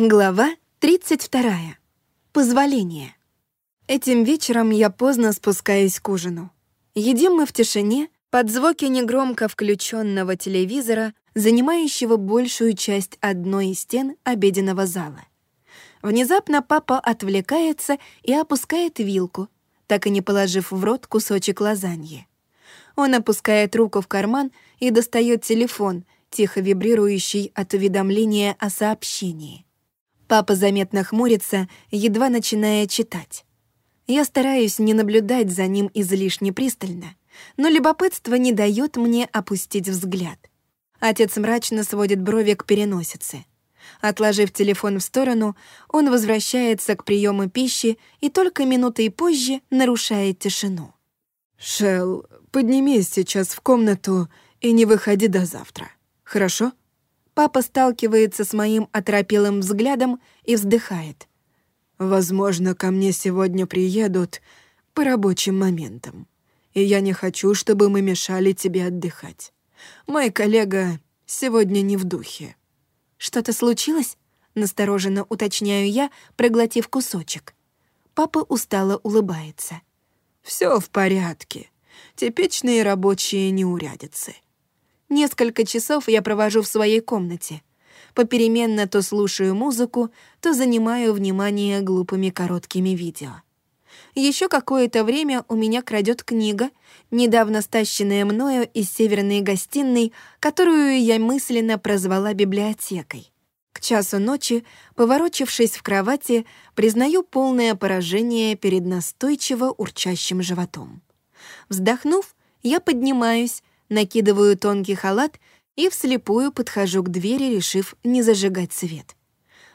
Глава 32. Позволение. Этим вечером я поздно спускаюсь к ужину. Едим мы в тишине, под звуки негромко включенного телевизора, занимающего большую часть одной из стен обеденного зала. Внезапно папа отвлекается и опускает вилку, так и не положив в рот кусочек лазаньи. Он опускает руку в карман и достает телефон, тихо вибрирующий от уведомления о сообщении. Папа заметно хмурится, едва начиная читать. Я стараюсь не наблюдать за ним излишне пристально, но любопытство не дает мне опустить взгляд. Отец мрачно сводит брови к переносице. Отложив телефон в сторону, он возвращается к приему пищи и только минутой позже нарушает тишину. «Шелл, поднимись сейчас в комнату и не выходи до завтра, хорошо?» Папа сталкивается с моим оторопелым взглядом и вздыхает. «Возможно, ко мне сегодня приедут по рабочим моментам, и я не хочу, чтобы мы мешали тебе отдыхать. Мой коллега сегодня не в духе». «Что-то случилось?» — настороженно уточняю я, проглотив кусочек. Папа устало улыбается. Все в порядке. Типичные рабочие неурядицы». Несколько часов я провожу в своей комнате. Попеременно то слушаю музыку, то занимаю внимание глупыми короткими видео. Еще какое-то время у меня крадет книга, недавно стащенная мною из северной гостиной, которую я мысленно прозвала библиотекой. К часу ночи, поворочившись в кровати, признаю полное поражение перед настойчиво урчащим животом. Вздохнув, я поднимаюсь, накидываю тонкий халат и вслепую подхожу к двери, решив не зажигать свет.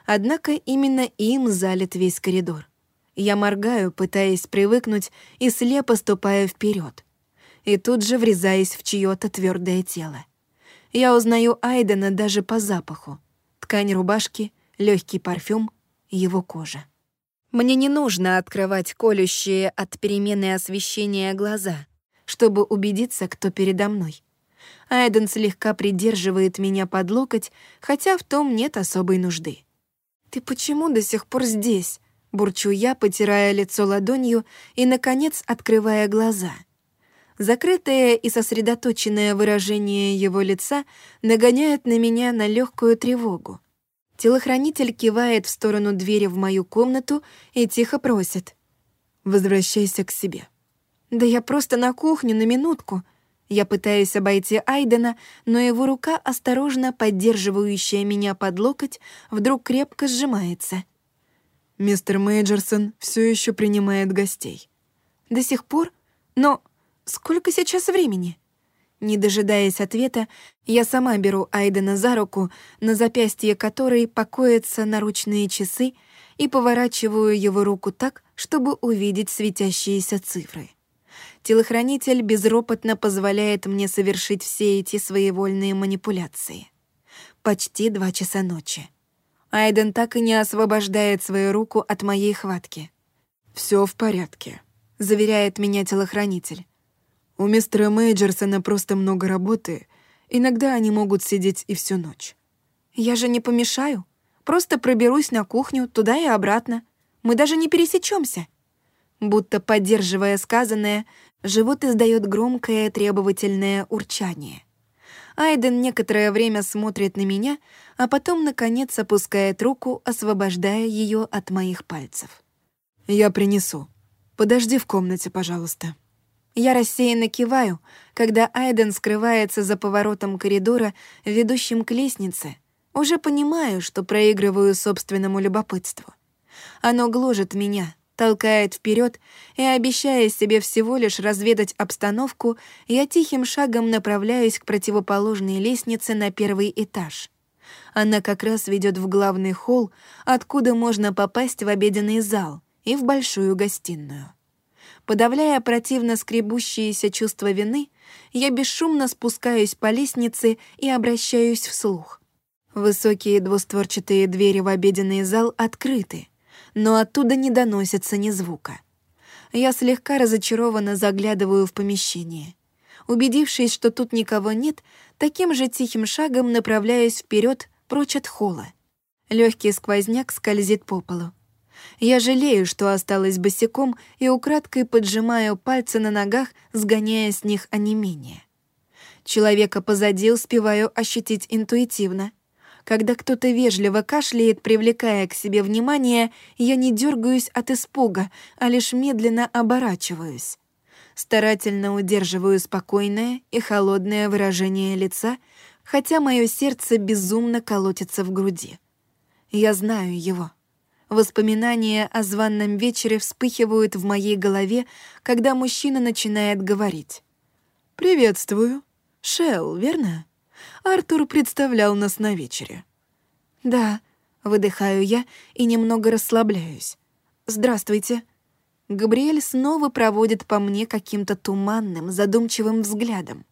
Однако именно им залит весь коридор. Я моргаю, пытаясь привыкнуть, и слепо ступаю вперед. И тут же врезаюсь в чьё-то твердое тело. Я узнаю Айдена даже по запаху. Ткань рубашки, легкий парфюм, его кожа. Мне не нужно открывать колющие от перемены освещения глаза чтобы убедиться, кто передо мной. Айден слегка придерживает меня под локоть, хотя в том нет особой нужды. «Ты почему до сих пор здесь?» — бурчу я, потирая лицо ладонью и, наконец, открывая глаза. Закрытое и сосредоточенное выражение его лица нагоняет на меня на легкую тревогу. Телохранитель кивает в сторону двери в мою комнату и тихо просит. «Возвращайся к себе». «Да я просто на кухню на минутку». Я пытаюсь обойти Айдена, но его рука, осторожно поддерживающая меня под локоть, вдруг крепко сжимается. «Мистер Мейджерсон все еще принимает гостей». «До сих пор? Но сколько сейчас времени?» Не дожидаясь ответа, я сама беру Айдена за руку, на запястье которой покоятся наручные часы, и поворачиваю его руку так, чтобы увидеть светящиеся цифры. Телохранитель безропотно позволяет мне совершить все эти своевольные манипуляции. Почти два часа ночи. Айден так и не освобождает свою руку от моей хватки. Все в порядке», — заверяет меня телохранитель. «У мистера Мейджерсона просто много работы. Иногда они могут сидеть и всю ночь». «Я же не помешаю. Просто проберусь на кухню, туда и обратно. Мы даже не пересечемся. Будто поддерживая сказанное, живот издает громкое требовательное урчание. Айден некоторое время смотрит на меня, а потом, наконец, опускает руку, освобождая ее от моих пальцев. «Я принесу. Подожди в комнате, пожалуйста». Я рассеянно киваю, когда Айден скрывается за поворотом коридора, ведущим к лестнице. Уже понимаю, что проигрываю собственному любопытству. Оно гложет меня, толкает вперед, и, обещая себе всего лишь разведать обстановку, я тихим шагом направляюсь к противоположной лестнице на первый этаж. Она как раз ведет в главный холл, откуда можно попасть в обеденный зал и в большую гостиную. Подавляя противно скребущиеся чувства вины, я бесшумно спускаюсь по лестнице и обращаюсь вслух. Высокие двустворчатые двери в обеденный зал открыты — но оттуда не доносится ни звука. Я слегка разочарованно заглядываю в помещение. Убедившись, что тут никого нет, таким же тихим шагом направляюсь вперед прочь от холла. Легкий сквозняк скользит по полу. Я жалею, что осталась босиком, и украдкой поджимаю пальцы на ногах, сгоняя с них онемение. Человека позади успеваю ощутить интуитивно. Когда кто-то вежливо кашляет, привлекая к себе внимание, я не дергаюсь от испуга, а лишь медленно оборачиваюсь. Старательно удерживаю спокойное и холодное выражение лица, хотя мое сердце безумно колотится в груди. Я знаю его. Воспоминания о званном вечере вспыхивают в моей голове, когда мужчина начинает говорить. «Приветствую. Шелл, верно? Артур представлял нас на вечере». «Да», — выдыхаю я и немного расслабляюсь. «Здравствуйте». Габриэль снова проводит по мне каким-то туманным, задумчивым взглядом.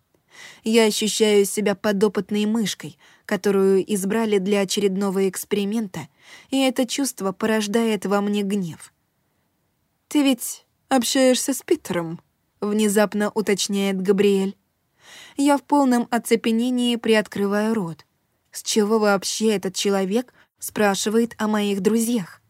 Я ощущаю себя подопытной мышкой, которую избрали для очередного эксперимента, и это чувство порождает во мне гнев. «Ты ведь общаешься с Питером?» — внезапно уточняет Габриэль. Я в полном оцепенении приоткрываю рот. С чего вообще этот человек спрашивает о моих друзьях?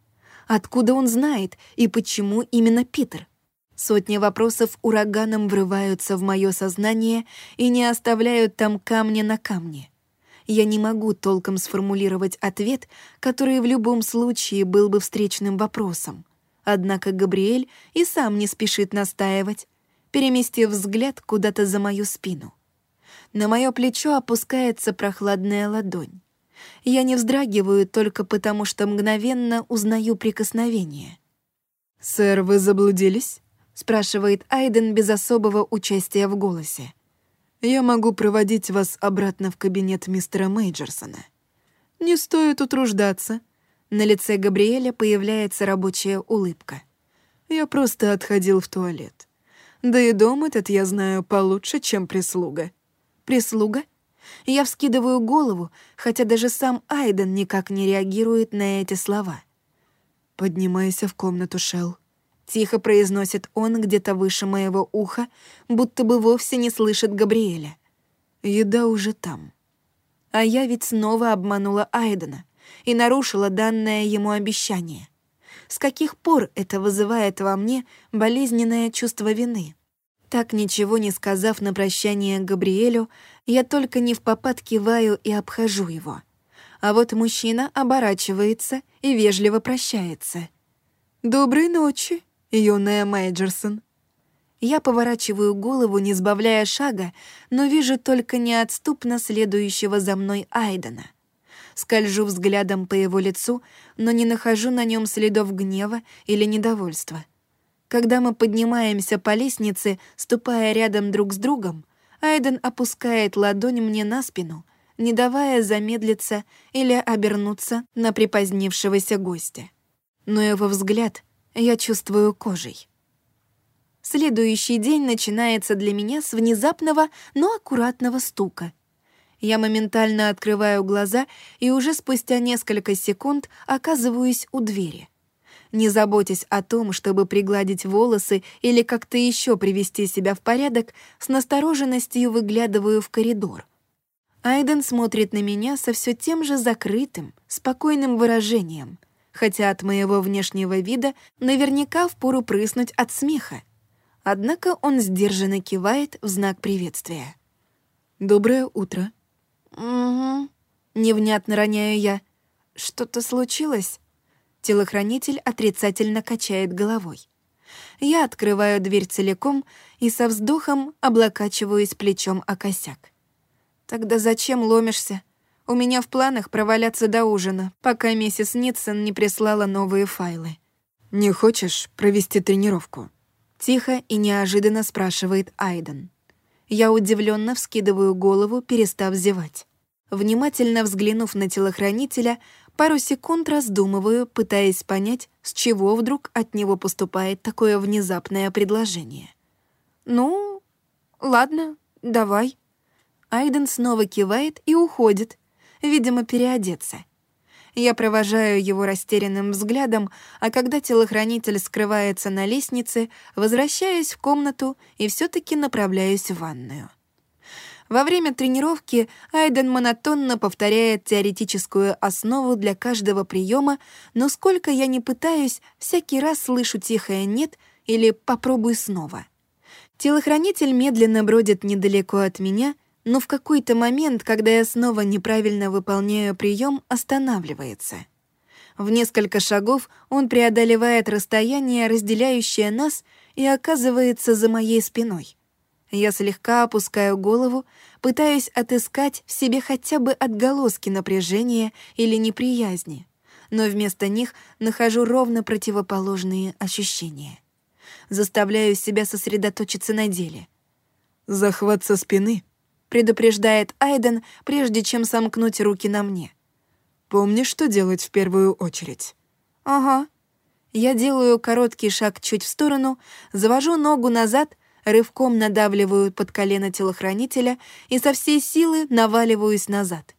Откуда он знает и почему именно Питер? Сотни вопросов ураганом врываются в мое сознание и не оставляют там камня на камне. Я не могу толком сформулировать ответ, который в любом случае был бы встречным вопросом. Однако Габриэль и сам не спешит настаивать, переместив взгляд куда-то за мою спину. На мое плечо опускается прохладная ладонь. Я не вздрагиваю только потому, что мгновенно узнаю прикосновение. «Сэр, вы заблудились?» — спрашивает Айден без особого участия в голосе. «Я могу проводить вас обратно в кабинет мистера Мейджерсона. Не стоит утруждаться». На лице Габриэля появляется рабочая улыбка. «Я просто отходил в туалет. Да и дом этот я знаю получше, чем прислуга». «Прислуга?» Я вскидываю голову, хотя даже сам Айден никак не реагирует на эти слова. «Поднимайся в комнату, Шелл. Тихо произносит он где-то выше моего уха, будто бы вовсе не слышит Габриэля. Еда уже там. А я ведь снова обманула Айдена и нарушила данное ему обещание. С каких пор это вызывает во мне болезненное чувство вины? Так ничего не сказав на прощание Габриэлю, я только не в попад киваю и обхожу его. А вот мужчина оборачивается и вежливо прощается. «Доброй ночи», юная Мейджерсон». Я поворачиваю голову, не сбавляя шага, но вижу только неотступно следующего за мной Айдена. Скольжу взглядом по его лицу, но не нахожу на нем следов гнева или недовольства. Когда мы поднимаемся по лестнице, ступая рядом друг с другом, Айден опускает ладонь мне на спину, не давая замедлиться или обернуться на припозднившегося гостя. Но его взгляд — я чувствую кожей. Следующий день начинается для меня с внезапного, но аккуратного стука. Я моментально открываю глаза и уже спустя несколько секунд оказываюсь у двери. Не заботясь о том, чтобы пригладить волосы или как-то еще привести себя в порядок, с настороженностью выглядываю в коридор. Айден смотрит на меня со все тем же закрытым, спокойным выражением — хотя от моего внешнего вида наверняка впору прыснуть от смеха. Однако он сдержанно кивает в знак приветствия. «Доброе утро». «Угу». Невнятно роняю я. «Что-то случилось?» Телохранитель отрицательно качает головой. Я открываю дверь целиком и со вздохом облокачиваюсь плечом о косяк. «Тогда зачем ломишься?» У меня в планах проваляться до ужина, пока миссис Нитсон не прислала новые файлы. «Не хочешь провести тренировку?» Тихо и неожиданно спрашивает Айден. Я удивленно вскидываю голову, перестав зевать. Внимательно взглянув на телохранителя, пару секунд раздумываю, пытаясь понять, с чего вдруг от него поступает такое внезапное предложение. «Ну, ладно, давай». Айден снова кивает и уходит, видимо, переодеться. Я провожаю его растерянным взглядом, а когда телохранитель скрывается на лестнице, возвращаюсь в комнату и все таки направляюсь в ванную. Во время тренировки Айден монотонно повторяет теоретическую основу для каждого приема, но сколько я не пытаюсь, всякий раз слышу тихое «нет» или «попробуй снова». Телохранитель медленно бродит недалеко от меня, но в какой-то момент, когда я снова неправильно выполняю прием, останавливается. В несколько шагов он преодолевает расстояние, разделяющее нас, и оказывается за моей спиной — я слегка опускаю голову, пытаясь отыскать в себе хотя бы отголоски напряжения или неприязни, но вместо них нахожу ровно противоположные ощущения. Заставляю себя сосредоточиться на деле. «Захват со спины», — предупреждает Айден, прежде чем сомкнуть руки на мне. «Помнишь, что делать в первую очередь?» «Ага». Я делаю короткий шаг чуть в сторону, завожу ногу назад рывком надавливаю под колено телохранителя и со всей силы наваливаюсь назад.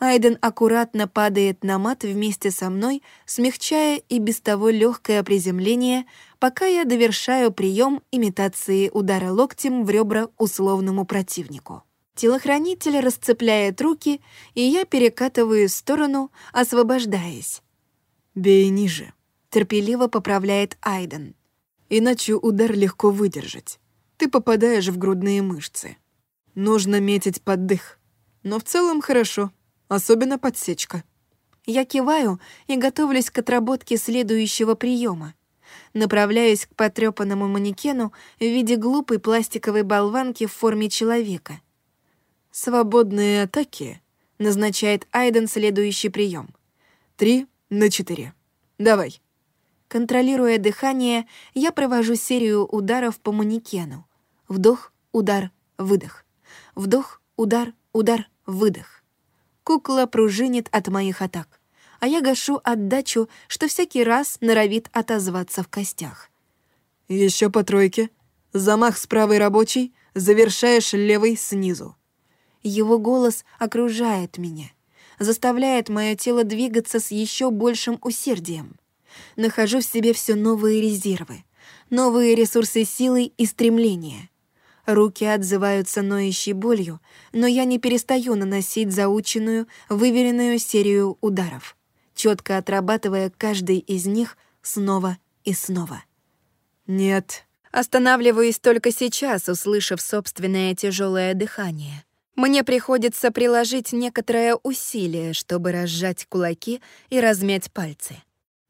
Айден аккуратно падает на мат вместе со мной, смягчая и без того легкое приземление, пока я довершаю прием имитации удара локтем в ребра условному противнику. Телохранитель расцепляет руки, и я перекатываю в сторону, освобождаясь. «Бей ниже», — терпеливо поправляет Айден. «Иначе удар легко выдержать ты попадаешь в грудные мышцы. Нужно метить под дых. Но в целом хорошо, особенно подсечка. Я киваю и готовлюсь к отработке следующего приема. Направляюсь к потрёпанному манекену в виде глупой пластиковой болванки в форме человека. «Свободные атаки», — назначает Айден следующий прием. «Три на четыре. Давай». Контролируя дыхание, я провожу серию ударов по манекену. Вдох, удар, выдох. Вдох, удар, удар, выдох. Кукла пружинит от моих атак, а я гашу отдачу, что всякий раз норовит отозваться в костях. Еще по тройке. Замах с правой рабочей, завершаешь левой снизу. Его голос окружает меня, заставляет мое тело двигаться с еще большим усердием. Нахожу в себе все новые резервы, новые ресурсы силы и стремления. Руки отзываются ноющей болью, но я не перестаю наносить заученную, выверенную серию ударов, четко отрабатывая каждый из них снова и снова. «Нет». Останавливаюсь только сейчас, услышав собственное тяжелое дыхание. Мне приходится приложить некоторое усилие, чтобы разжать кулаки и размять пальцы.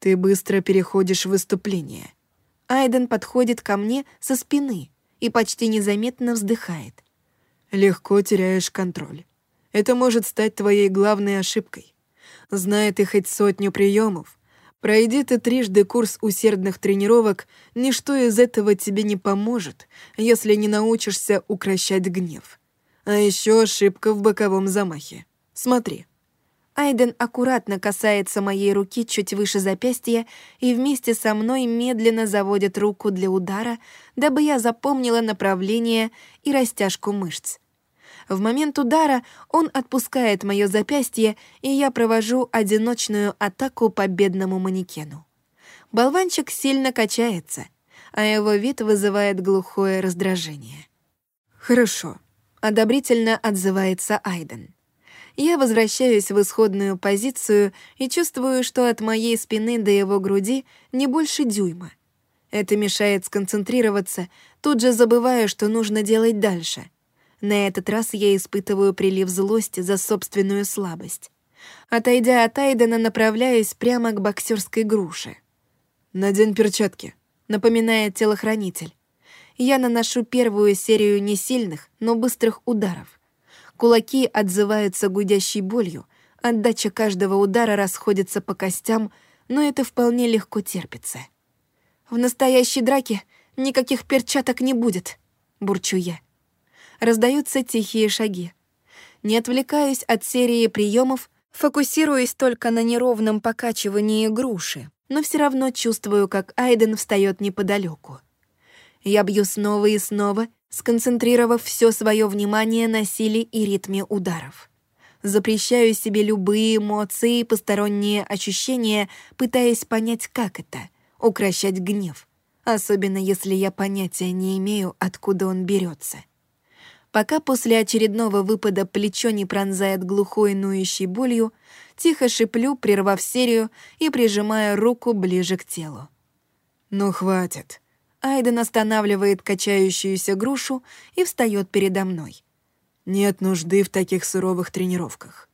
«Ты быстро переходишь в выступление». Айден подходит ко мне со спины, и почти незаметно вздыхает. «Легко теряешь контроль. Это может стать твоей главной ошибкой. Зная ты хоть сотню приемов, пройди ты трижды курс усердных тренировок, ничто из этого тебе не поможет, если не научишься укращать гнев. А еще ошибка в боковом замахе. Смотри». Айден аккуратно касается моей руки чуть выше запястья и вместе со мной медленно заводит руку для удара, дабы я запомнила направление и растяжку мышц. В момент удара он отпускает мое запястье, и я провожу одиночную атаку по бедному манекену. Болванчик сильно качается, а его вид вызывает глухое раздражение. «Хорошо», — одобрительно отзывается Айден. Я возвращаюсь в исходную позицию и чувствую, что от моей спины до его груди не больше дюйма. Это мешает сконцентрироваться, тут же забывая, что нужно делать дальше. На этот раз я испытываю прилив злости за собственную слабость. Отойдя от Айдена, направляюсь прямо к боксерской груше. «Надень перчатки», — напоминает телохранитель. Я наношу первую серию несильных, но быстрых ударов — Кулаки отзываются гудящей болью, отдача каждого удара расходится по костям, но это вполне легко терпится. «В настоящей драке никаких перчаток не будет», — бурчу я. Раздаются тихие шаги. Не отвлекаюсь от серии приемов, фокусируясь только на неровном покачивании груши, но все равно чувствую, как Айден встает неподалеку. Я бью снова и снова, сконцентрировав все свое внимание на силе и ритме ударов. Запрещаю себе любые эмоции и посторонние ощущения, пытаясь понять, как это — укращать гнев, особенно если я понятия не имею, откуда он берется. Пока после очередного выпада плечо не пронзает глухой ноющей болью, тихо шиплю, прервав серию и прижимая руку ближе к телу. «Ну, хватит». Айден останавливает качающуюся грушу и встает передо мной. «Нет нужды в таких суровых тренировках».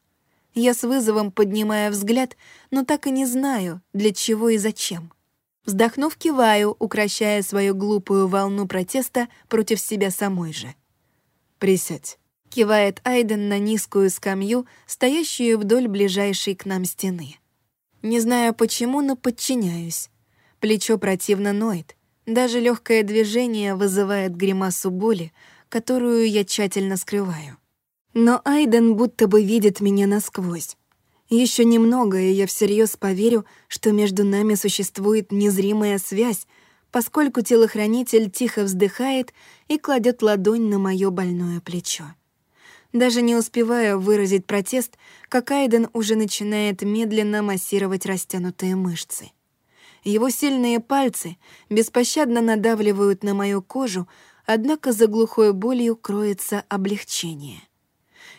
Я с вызовом поднимаю взгляд, но так и не знаю, для чего и зачем. Вздохнув, киваю, укращая свою глупую волну протеста против себя самой же. «Присядь», — кивает Айден на низкую скамью, стоящую вдоль ближайшей к нам стены. Не знаю почему, но подчиняюсь. Плечо противно ноет. Даже легкое движение вызывает гримасу боли, которую я тщательно скрываю. Но Айден будто бы видит меня насквозь. Еще немного, и я всерьез поверю, что между нами существует незримая связь, поскольку телохранитель тихо вздыхает и кладет ладонь на мое больное плечо. Даже не успеваю выразить протест, как Айден уже начинает медленно массировать растянутые мышцы. Его сильные пальцы беспощадно надавливают на мою кожу, однако за глухой болью кроется облегчение.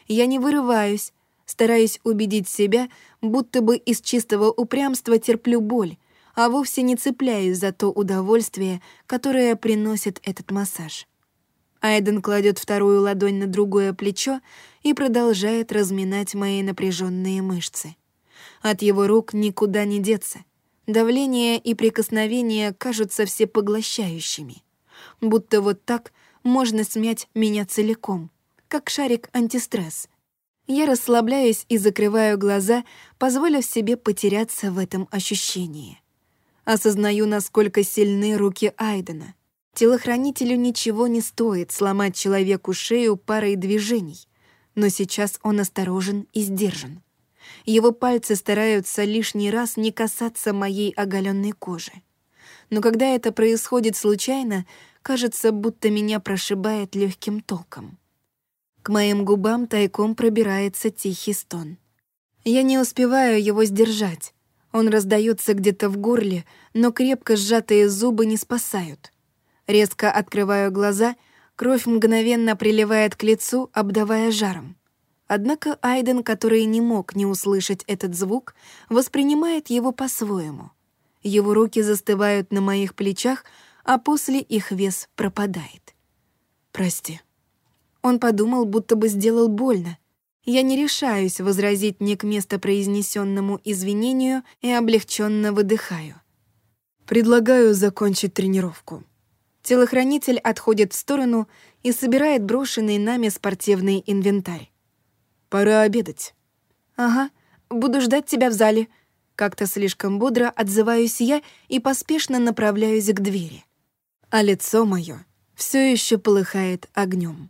Я не вырываюсь, стараясь убедить себя, будто бы из чистого упрямства терплю боль, а вовсе не цепляюсь за то удовольствие, которое приносит этот массаж. Айден кладет вторую ладонь на другое плечо и продолжает разминать мои напряженные мышцы. От его рук никуда не деться. Давление и прикосновения кажутся всепоглощающими. Будто вот так можно смять меня целиком — как шарик антистресс. Я расслабляюсь и закрываю глаза, позволив себе потеряться в этом ощущении. Осознаю, насколько сильны руки Айдена. Телохранителю ничего не стоит сломать человеку шею парой движений, но сейчас он осторожен и сдержан. Его пальцы стараются лишний раз не касаться моей оголенной кожи. Но когда это происходит случайно, кажется, будто меня прошибает легким током. К моим губам тайком пробирается тихий стон. Я не успеваю его сдержать. Он раздается где-то в горле, но крепко сжатые зубы не спасают. Резко открываю глаза, кровь мгновенно приливает к лицу, обдавая жаром. Однако Айден, который не мог не услышать этот звук, воспринимает его по-своему. Его руки застывают на моих плечах, а после их вес пропадает. «Прости», он подумал, будто бы сделал больно. Я не решаюсь возразить не к место произнесенному извинению и облегченно выдыхаю. «Предлагаю закончить тренировку». Телохранитель отходит в сторону и собирает брошенный нами спортивный инвентарь. «Пора обедать». «Ага, буду ждать тебя в зале». Как-то слишком бодро отзываюсь я и поспешно направляюсь к двери. А лицо мое все еще полыхает огнем.